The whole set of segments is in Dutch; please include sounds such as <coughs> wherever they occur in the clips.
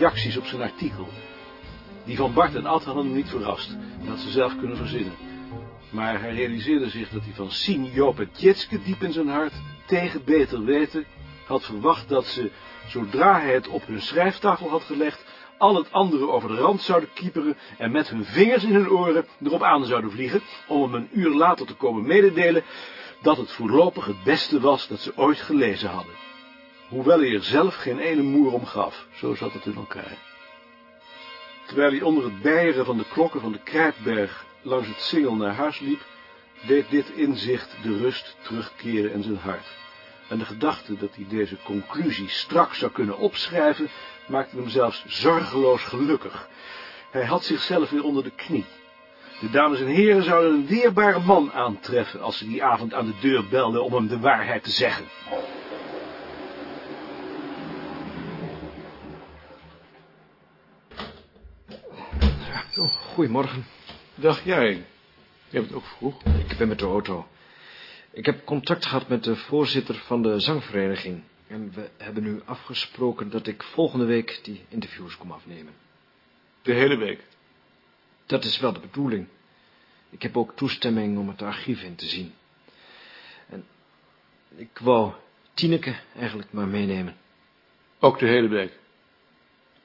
reacties op zijn artikel. Die van Bart en Ad hadden hem niet verrast. Dat had ze zelf kunnen verzinnen. Maar hij realiseerde zich dat hij van Sien, Joop en Tjitske diep in zijn hart, tegen beter weten, had verwacht dat ze, zodra hij het op hun schrijftafel had gelegd, al het andere over de rand zouden kieperen en met hun vingers in hun oren erop aan zouden vliegen, om hem een uur later te komen mededelen dat het voorlopig het beste was dat ze ooit gelezen hadden. Hoewel hij er zelf geen ene moer om gaf, zo zat het in elkaar. Terwijl hij onder het bijeren van de klokken van de Krijtberg langs het singel naar huis liep, deed dit inzicht de rust terugkeren in zijn hart. En de gedachte dat hij deze conclusie straks zou kunnen opschrijven, maakte hem zelfs zorgeloos gelukkig. Hij had zichzelf weer onder de knie. De dames en heren zouden een weerbare man aantreffen als ze die avond aan de deur belden om hem de waarheid te zeggen. Oh, goedemorgen. Dag jij. Je bent ook vroeg. Ik ben met de auto. Ik heb contact gehad met de voorzitter van de zangvereniging. En we hebben nu afgesproken dat ik volgende week die interviews kom afnemen. De hele week. Dat is wel de bedoeling. Ik heb ook toestemming om het archief in te zien. En ik wou Tineke eigenlijk maar meenemen. Ook de hele week.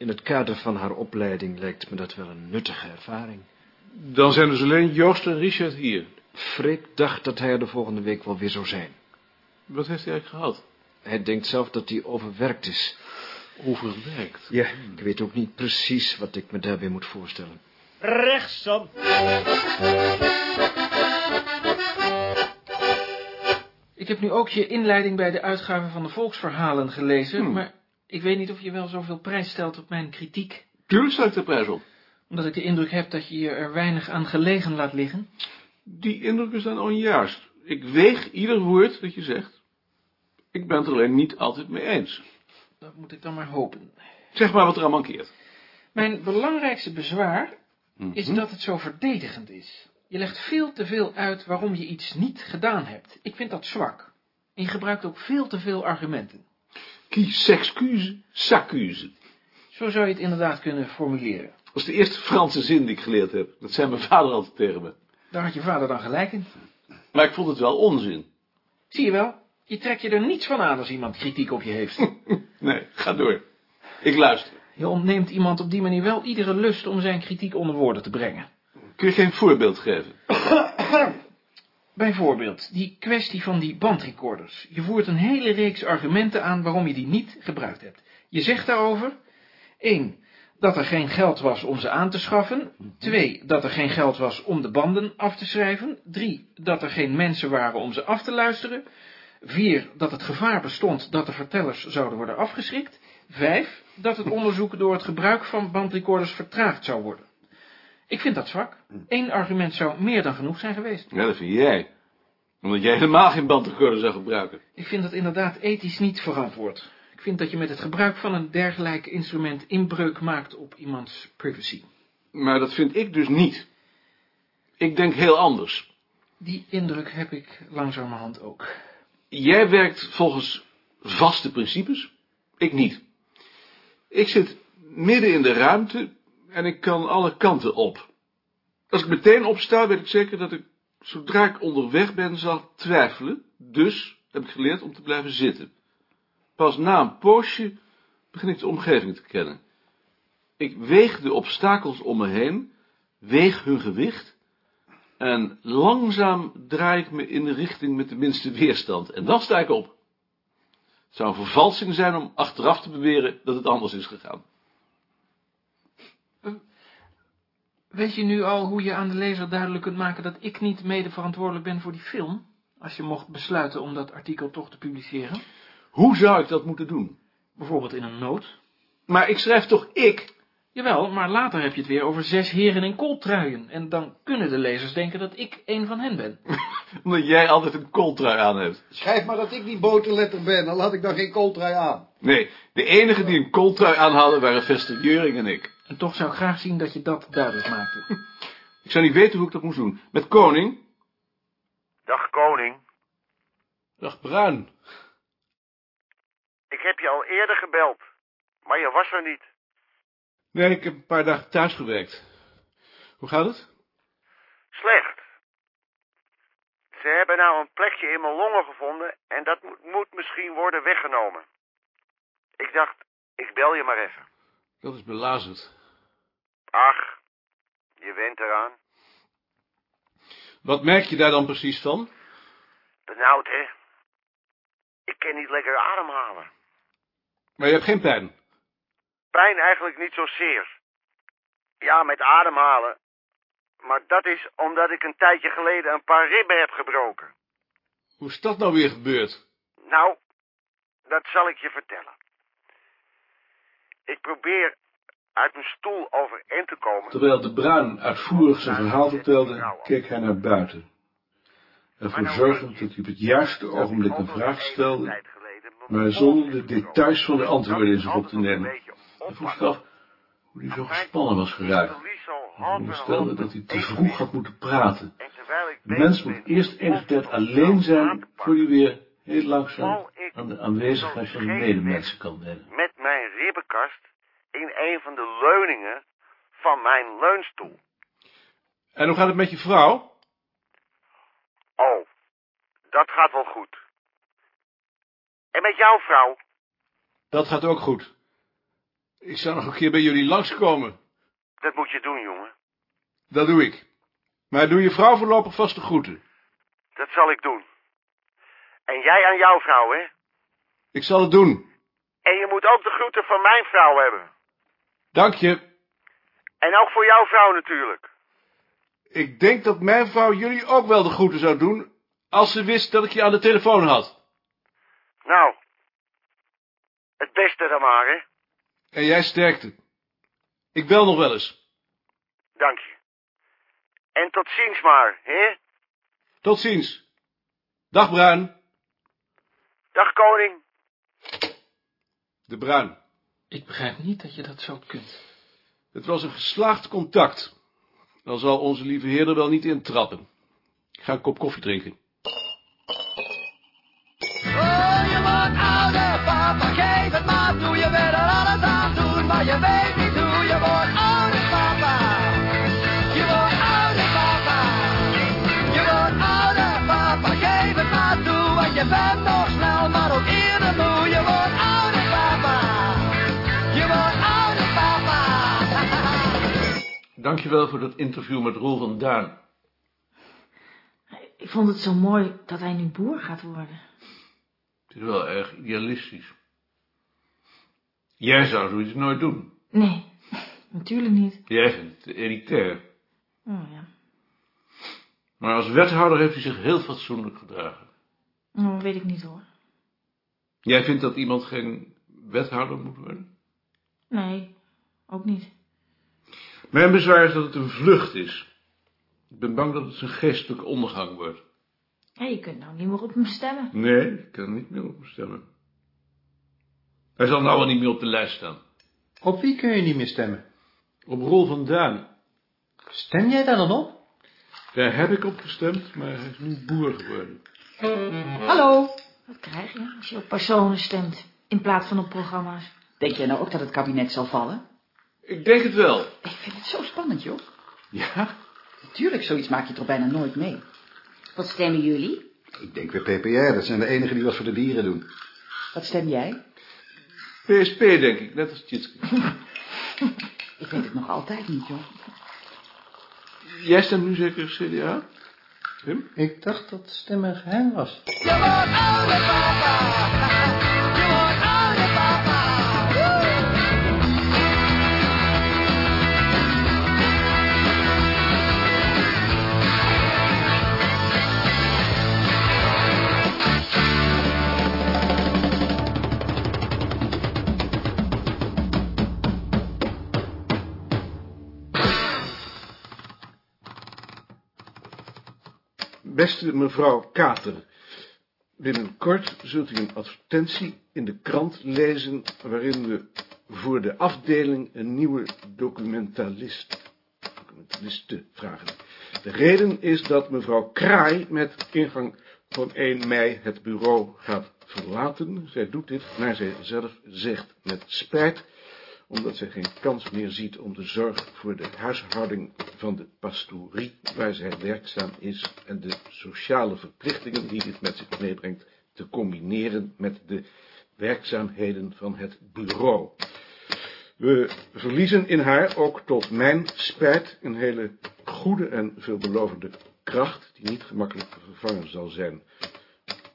In het kader van haar opleiding lijkt me dat wel een nuttige ervaring. Dan zijn dus alleen Joost en Richard hier. Freek dacht dat hij er de volgende week wel weer zou zijn. Wat heeft hij eigenlijk gehad? Hij denkt zelf dat hij overwerkt is. Overwerkt? Ja, ik weet ook niet precies wat ik me daarbij moet voorstellen. Rechtsom. Ik heb nu ook je inleiding bij de uitgave van de Volksverhalen gelezen, Hmm. maar ik weet niet of je wel zoveel prijs stelt op mijn kritiek, Tuurlijk stel ik de prijs op. omdat ik de indruk heb dat je je er weinig aan gelegen laat liggen. Die indruk is dan onjuist. Ik weeg ieder woord dat je zegt. Ik ben het er alleen niet altijd mee eens. Dat moet ik dan maar hopen. Zeg maar wat er aan mankeert. Mijn belangrijkste bezwaar is Mhm. dat het zo verdedigend is. Je legt veel te veel uit waarom je iets niet gedaan hebt. Ik vind dat zwak. En je gebruikt ook veel te veel argumenten. Qui s'excuse, s'accuse. Zo zou je het inderdaad kunnen formuleren. Dat is de eerste Franse zin die ik geleerd heb. Dat zei mijn vader altijd tegen me. Daar had je vader dan gelijk in. Maar ik vond het wel onzin. Zie je wel, je trekt je er niets van aan als iemand kritiek op je heeft. <laughs> Nee, ga door. Ik luister. Je ontneemt iemand op die manier wel iedere lust om zijn kritiek onder woorden te brengen. Kun je geen voorbeeld geven? <coughs> Bijvoorbeeld, die kwestie van die bandrecorders. Je voert een hele reeks argumenten aan waarom je die niet gebruikt hebt. Je zegt daarover, 1. Dat er geen geld was om ze aan te schaffen. 2. Dat er geen geld was om de banden af te schrijven. 3. Dat er geen mensen waren om ze af te luisteren. 4. Dat het gevaar bestond dat de vertellers zouden worden afgeschrikt. 5. Dat het onderzoek door het gebruik van bandrecorders vertraagd zou worden. Ik vind dat zwak. Eén argument zou meer dan genoeg zijn geweest. Ja, dat vind jij. Omdat jij helemaal geen bandrecorder zou gebruiken. Ik vind dat inderdaad ethisch niet verantwoord. Ik vind dat je met het gebruik van een dergelijk instrument inbreuk maakt op iemands privacy. Maar dat vind ik dus niet. Ik denk heel anders. Die indruk heb ik langzamerhand ook. Jij werkt volgens vaste principes, ik niet. Ik zit midden in de ruimte en ik kan alle kanten op. Als ik meteen opsta, weet ik zeker dat ik, zodra ik onderweg ben, zal twijfelen. Dus heb ik geleerd om te blijven zitten. Pas na een poosje begin ik de omgeving te kennen. Ik weeg de obstakels om me heen, weeg hun gewicht en langzaam draai ik me in de richting met de minste weerstand. En dan sta ik op. Het zou een vervalsing zijn om achteraf te beweren dat het anders is gegaan. Weet je nu al hoe je aan de lezer duidelijk kunt maken dat ik niet mede verantwoordelijk ben voor die film? Als je mocht besluiten om dat artikel toch te publiceren? Hoe zou ik dat moeten doen? Bijvoorbeeld in een noot? Maar ik schrijf toch ik? Jawel, maar later heb je het weer over zes heren in kooltruien. En dan kunnen de lezers denken dat ik een van hen ben. <laughs> Omdat jij altijd een kooltrui aan hebt. Schrijf maar dat ik niet boterletter ben, dan laat ik dan geen kooltrui aan. Nee, de enige die een kooltrui aan hadden waren Vester Jeuring en ik. En toch zou ik graag zien dat je dat duidelijk maakte. <laughs> Ik zou niet weten hoe ik dat moest doen. Met Koning? Dag koning. Dag Bruin. Ik heb je al eerder gebeld, maar je was er niet. Nee, ik heb een paar dagen thuis gewerkt. Hoe gaat het? Slecht. Ze hebben nou een plekje in mijn longen gevonden en dat moet, moet misschien worden weggenomen. Ik dacht, ik bel je maar even. Dat is belazerd. Ach, je went eraan. Wat merk je daar dan precies van? Benauwd, hè? Ik kan niet lekker ademhalen. Maar je hebt geen pijn. Pijn eigenlijk niet zozeer. Ja, met ademhalen. Maar dat is omdat ik een tijdje geleden een paar ribben heb gebroken. Hoe is dat nou weer gebeurd? Nou, dat zal ik je vertellen. Ik probeer uit mijn stoel overeind te komen. Terwijl de Bruin uitvoerig zijn verhaal vertelde, keek hij naar buiten. Ervoor zorgend dat hij op het juiste ogenblik een vraag stelde, maar zonder de details van de antwoorden in zich op te nemen. Hij vroeg zich af hoe hij zo gespannen was geraakt. Hij onderstelde dat hij te vroeg had moeten praten. De mens moet eerst enige tijd alleen zijn, voor hij weer heel langzaam aan de aanwezigheid van de medemensen kan wennen. Met mijn ribbenkast in een van de leuningen van mijn leunstoel. En hoe gaat het met je vrouw? Oh, dat gaat wel goed. En met jouw vrouw? Dat gaat ook goed. Ik zou nog een keer bij jullie langskomen. Dat moet je doen, jongen. Dat doe ik. Maar doe je vrouw voorlopig vast de groeten. Dat zal ik doen. En jij aan jouw vrouw, hè? Ik zal het doen. En je moet ook de groeten van mijn vrouw hebben. Dank je. En ook voor jouw vrouw natuurlijk. Ik denk dat mijn vrouw jullie ook wel de groeten zou doen, als ze wist dat ik je aan de telefoon had. Nou, het beste dan maar, hè? En jij sterkte. Ik bel nog wel eens. Dank je. En tot ziens maar, hè? Tot ziens. Dag Bruin. Dag, koning. De Bruin. Ik begrijp niet dat je dat zo kunt. Het was een geslaagd contact. Dan zal onze lieve heer er wel niet intrappen. Ik ga een kop koffie drinken. Dankjewel voor dat interview met Roel van Duin. Ik vond het zo mooi dat hij nu boer gaat worden. Het is wel erg idealistisch. Jij zou zoiets nooit doen. Nee, <laughs> natuurlijk niet. Jij vindt het elitair. Oh ja. Maar als wethouder heeft hij zich heel fatsoenlijk gedragen. Oh, weet ik niet hoor. Jij vindt dat iemand geen wethouder moet worden? Nee, ook niet. Mijn bezwaar is dat het een vlucht is. Ik ben bang dat het zijn geestelijke ondergang wordt. Ja, je kunt nou niet meer op hem stemmen. Nee, ik kan niet meer op hem stemmen. Hij zal nou wel niet meer op de lijst staan. Op wie kun je niet meer stemmen? Op Rol van Duin. Stem jij daar dan op? Daar heb ik op gestemd, maar hij is nu boer geworden. Hallo. Wat krijg je als je op personen stemt, in plaats van op programma's? Denk jij nou ook dat het kabinet zal vallen? Ik denk het wel. Ik vind het zo spannend, joh. Ja? Natuurlijk, zoiets maak je toch bijna nooit mee. Wat stemmen jullie? Ik denk weer PPR, dat zijn de enigen die wat voor de dieren doen. Wat stem jij? PSP, denk ik, net als Tjitske. <laughs> Ik weet het nog altijd niet, joh. Jij stemt nu zeker CDA? Wim? Ik dacht dat stemmen geheim was. Je wordt papa. Beste mevrouw Kater, binnenkort zult u een advertentie in de krant lezen waarin we voor de afdeling een nieuwe documentalist, documentaliste vragen. De reden is dat mevrouw Kraai met ingang van 1 mei het bureau gaat verlaten. Zij doet dit, naar zij zelf zegt, met spijt, omdat zij geen kans meer ziet om de zorg voor de huishouding van de pastorie, waar zij werkzaam is, en de sociale verplichtingen die dit met zich meebrengt, te combineren met de werkzaamheden van het bureau. We verliezen in haar, ook tot mijn spijt, een hele goede en veelbelovende kracht, die niet gemakkelijk te vervangen zal zijn.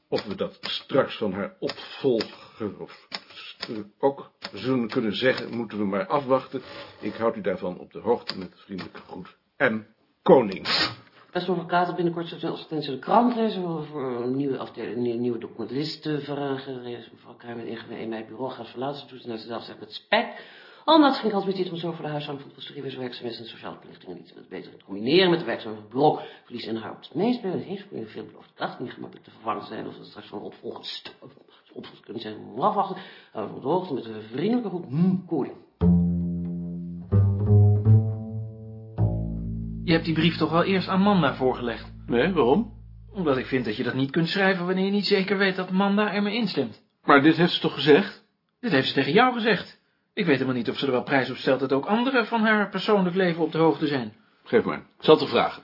Of we dat straks van haar opvolger of ook zullen kunnen zeggen, moeten we maar afwachten. Ik houd u daarvan op de hoogte met vriendelijke groet. En koning. Beste advocaat, binnenkort zullen advertentie in de krant lezen voor een nieuwe afdeling, een nieuwe documentalist vragen. Mevrouw Kruijmer in, mijn bureau gaat verlaten. Ze doet het zelf zegt met spijt. Omdat kans meer ziet om zo voor de huishouding van de pastorie werkzaamheden en sociale verplichtingen niet met beter te combineren met de werkzaamheden van het bureau. Verlies in haar op het meespelen. Het heeft een veelbeloofde kracht niet gemakkelijk te vervangen zijn. Of straks van opvolgers opvolgers kunnen zijn. Afwachten. Gaan we op de hoogte met een vriendelijke groep. Hm, koning. Je hebt die brief toch wel eerst aan Manda voorgelegd? Nee, waarom? Omdat ik vind dat je dat niet kunt schrijven wanneer je niet zeker weet dat Manda er mee instemt. Maar dit heeft ze toch gezegd? Dit heeft ze tegen jou gezegd. Ik weet helemaal niet of ze er wel prijs op stelt dat ook anderen van haar persoonlijk leven op de hoogte zijn. Geef maar, ik zal het er vragen.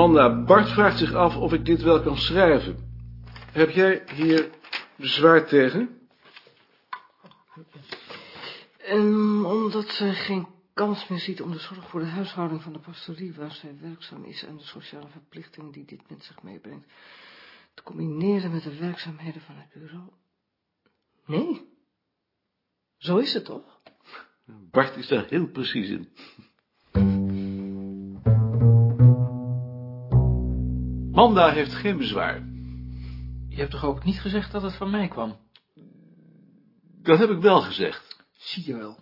Manda, Bart vraagt zich af of ik dit wel kan schrijven. Heb jij hier bezwaar tegen? En omdat ze geen kans meer ziet om de zorg voor de huishouding van de pastorie waar zij werkzaam is en de sociale verplichtingen die dit met zich meebrengt, te combineren met de werkzaamheden van het bureau. Nee, zo is het toch? Bart is daar heel precies in. Manda heeft geen bezwaar. Je hebt toch ook niet gezegd dat het van mij kwam? Dat heb ik wel gezegd. Zie je wel.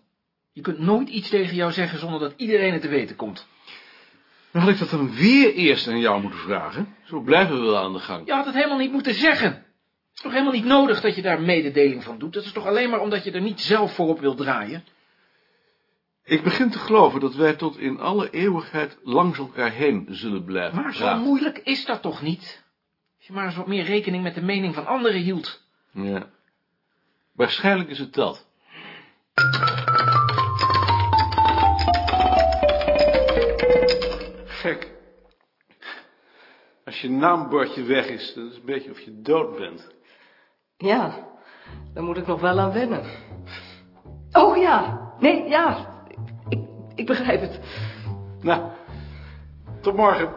Je kunt nooit iets tegen jou zeggen zonder dat iedereen het te weten komt. Dan had ik dat dan weer eerst aan jou moeten vragen. Zo blijven we wel aan de gang. Je had het helemaal niet moeten zeggen. Het is toch helemaal niet nodig dat je daar mededeling van doet? Dat is toch alleen maar omdat je er niet zelf voor op wilt draaien? Ik begin te geloven dat wij tot in alle eeuwigheid langs elkaar heen zullen blijven Maar zo praten. moeilijk is dat toch niet? Als je maar eens wat meer rekening met de mening van anderen hield. Ja. Waarschijnlijk is het dat. Gek. Als je naambordje weg is, dat is een beetje of je dood bent. Ja, daar moet ik nog wel aan wennen. Oh ja, nee, ja, ik begrijp het. Nou, tot morgen.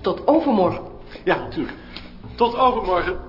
Tot overmorgen. Ja, natuurlijk. Tot overmorgen.